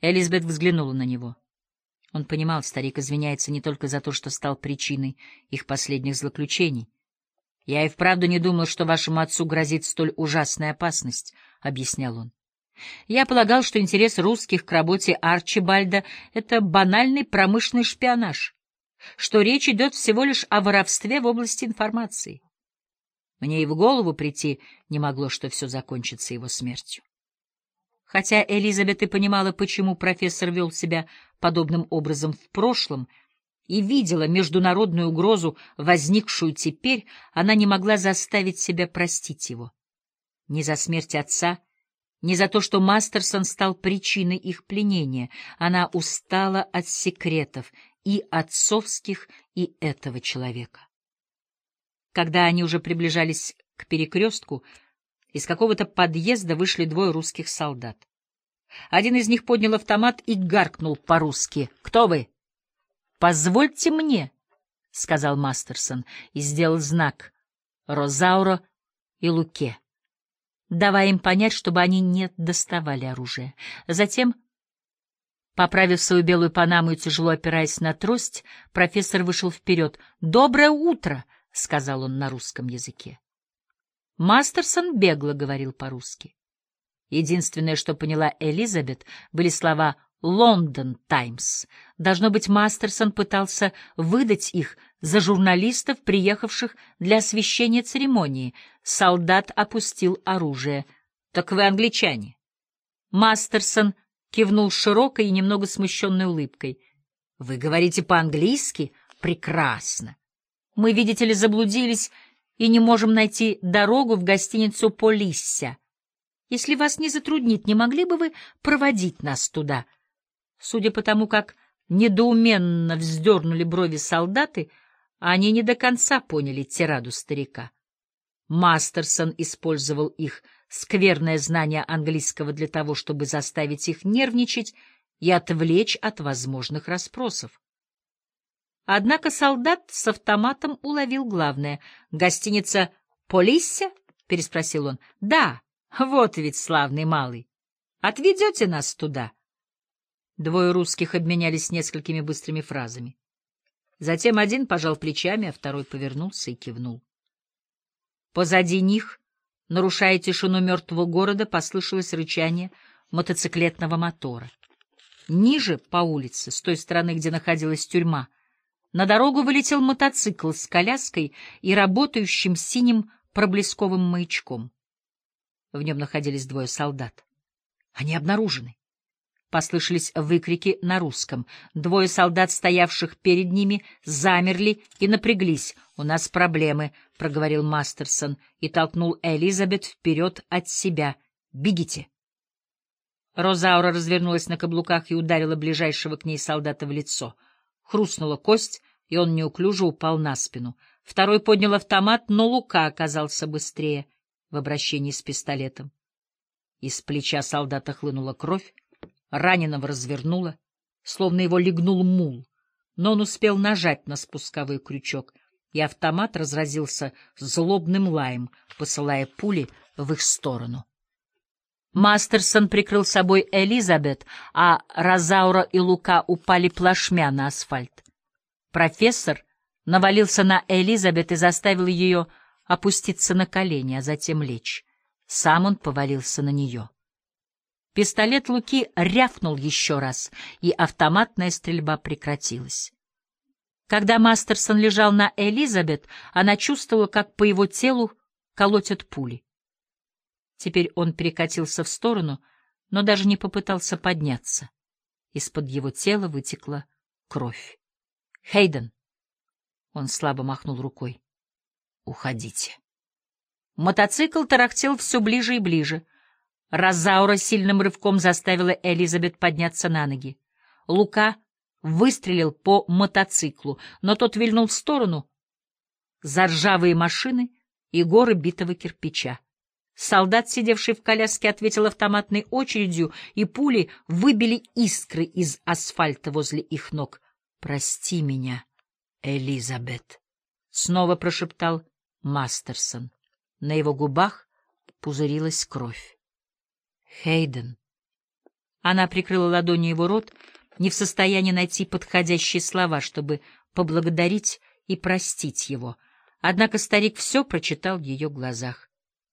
Элизабет взглянула на него. Он понимал, старик извиняется не только за то, что стал причиной их последних злоключений. «Я и вправду не думал, что вашему отцу грозит столь ужасная опасность», — объяснял он. «Я полагал, что интерес русских к работе Арчибальда — это банальный промышленный шпионаж, что речь идет всего лишь о воровстве в области информации. Мне и в голову прийти не могло, что все закончится его смертью. Хотя Элизабет и понимала, почему профессор вел себя подобным образом в прошлом, и видела международную угрозу, возникшую теперь, она не могла заставить себя простить его. Ни за смерть отца, ни за то, что Мастерсон стал причиной их пленения. Она устала от секретов и отцовских, и этого человека. Когда они уже приближались к перекрестку, из какого-то подъезда вышли двое русских солдат. Один из них поднял автомат и гаркнул по-русски. «Кто вы?» «Позвольте мне», — сказал Мастерсон и сделал знак Розауро и Луке, давая им понять, чтобы они не доставали оружие. Затем, поправив свою белую панаму и тяжело опираясь на трость, профессор вышел вперед. «Доброе утро!» — сказал он на русском языке. Мастерсон бегло говорил по-русски. Единственное, что поняла Элизабет, были слова «Лондон Таймс». Должно быть, Мастерсон пытался выдать их за журналистов, приехавших для освещения церемонии. Солдат опустил оружие. «Так вы англичане?» Мастерсон кивнул широкой и немного смущенной улыбкой. «Вы говорите по-английски? Прекрасно! Мы, видите ли, заблудились и не можем найти дорогу в гостиницу Полисся. Если вас не затруднит, не могли бы вы проводить нас туда? Судя по тому, как недоуменно вздернули брови солдаты, они не до конца поняли тираду старика. Мастерсон использовал их скверное знание английского для того, чтобы заставить их нервничать и отвлечь от возможных расспросов. Однако солдат с автоматом уловил главное. «Гостиница Полисся?» — переспросил он. «Да, вот ведь славный малый. Отведете нас туда?» Двое русских обменялись несколькими быстрыми фразами. Затем один пожал плечами, а второй повернулся и кивнул. Позади них, нарушая тишину мертвого города, послышалось рычание мотоциклетного мотора. Ниже по улице, с той стороны, где находилась тюрьма, — на дорогу вылетел мотоцикл с коляской и работающим синим проблесковым маячком. В нем находились двое солдат. Они обнаружены. Послышались выкрики на русском. Двое солдат, стоявших перед ними, замерли и напряглись. «У нас проблемы», — проговорил Мастерсон и толкнул Элизабет вперед от себя. «Бегите!» Розаура развернулась на каблуках и ударила ближайшего к ней солдата в лицо — Хрустнула кость, и он неуклюже упал на спину. Второй поднял автомат, но Лука оказался быстрее в обращении с пистолетом. Из плеча солдата хлынула кровь, раненого развернуло, словно его легнул мул, но он успел нажать на спусковой крючок, и автомат разразился злобным лаем, посылая пули в их сторону. Мастерсон прикрыл собой Элизабет, а Розаура и Лука упали плашмя на асфальт. Профессор навалился на Элизабет и заставил ее опуститься на колени, а затем лечь. Сам он повалился на нее. Пистолет Луки рявкнул еще раз, и автоматная стрельба прекратилась. Когда Мастерсон лежал на Элизабет, она чувствовала, как по его телу колотят пули. Теперь он перекатился в сторону, но даже не попытался подняться. Из-под его тела вытекла кровь. «Хейден!» Он слабо махнул рукой. «Уходите». Мотоцикл тарахтел все ближе и ближе. Розаура сильным рывком заставила Элизабет подняться на ноги. Лука выстрелил по мотоциклу, но тот вильнул в сторону за ржавые машины и горы битого кирпича. Солдат, сидевший в коляске, ответил автоматной очередью, и пули выбили искры из асфальта возле их ног. «Прости меня, Элизабет», — снова прошептал Мастерсон. На его губах пузырилась кровь. «Хейден». Она прикрыла ладонью его рот, не в состоянии найти подходящие слова, чтобы поблагодарить и простить его. Однако старик все прочитал в ее глазах.